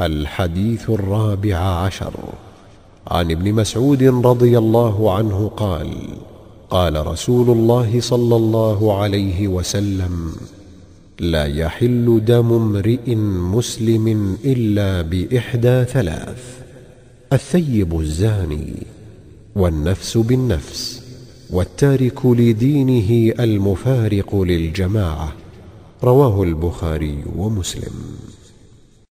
الحديث الرابع عشر. عن ابن مسعود رضي الله عنه قال قال رسول الله صلى الله عليه وسلم لا يحل دم امرئ مسلم إلا بإحدى ثلاث الثيب الزاني والنفس بالنفس والتارك لدينه المفارق للجماعة رواه البخاري ومسلم.